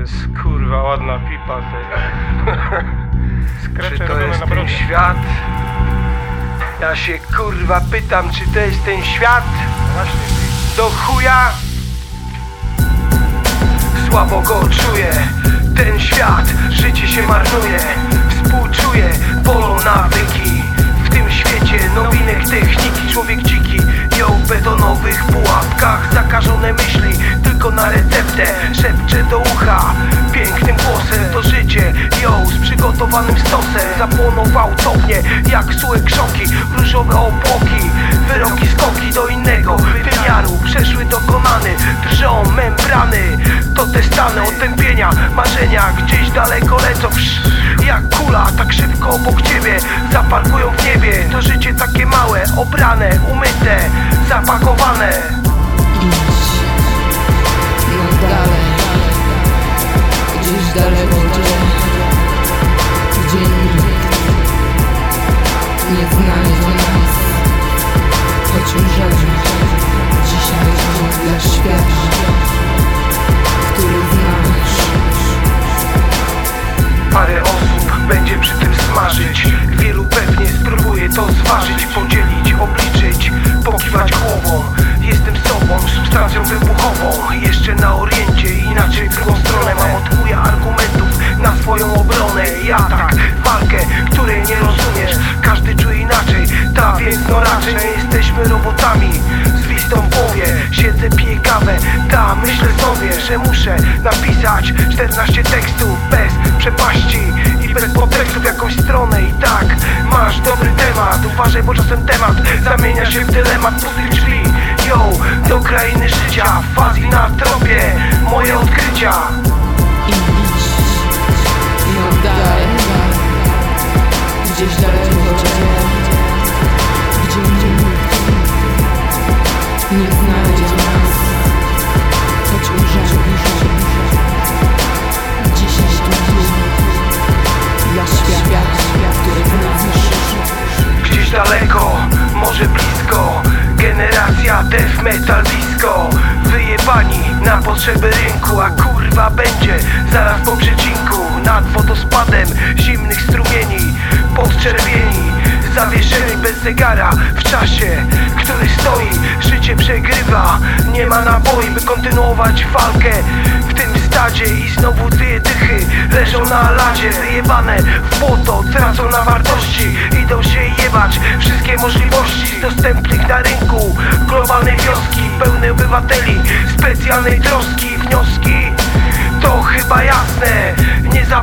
jest kurwa ładna pipa tej. Czy to jest ten świat? Ja się kurwa pytam, czy to jest ten świat? Do chuja! Słabo go czuję. Ten świat, życie się marnuje. Współczuję, bolą nawyki. W tym świecie nowinek z przygotowanym stosem. Zapłonął gwałtownie jak sułe krzoki Różowe obłoki Wyroki skoki do innego wymiaru. Przeszły dokonany Drżą membrany. To te stany otępienia Marzenia gdzieś daleko lecą. Jak kula tak szybko obok ciebie Zaparkują w niebie. To życie takie małe Obrane, umyte jesteśmy robotami. Z listą w głowie, siedzę, piję kawę Ta, myślę sobie, że muszę napisać 14 tekstów bez przepaści I bez podtekstów jakąś stronę. I tak, masz dobry temat Uważaj, bo czasem temat zamienia się w dylemat. Pustych drzwi Yo, do krainy życia, w fazji na tropie Moje odkrycia może blisko. Generacja death metal disco. Wyjebani na potrzeby rynku A kurwa będzie zaraz po przecinku. Nad wodospadem zimnych strumieni Podczerwieni Zawieszeni bez zegara. W czasie, który stoi Życie przegrywa, nie ma naboi By kontynuować walkę w tym I znowu dwie dychy leżą na ladzie. Wyjebane w błoto, tracą na wartości. Idą się jebać wszystkie możliwości. Dostępnych na rynku globalnej wioski Pełnej obywateli, specjalnej troski. Wnioski to chyba jasne. Nie zapolę,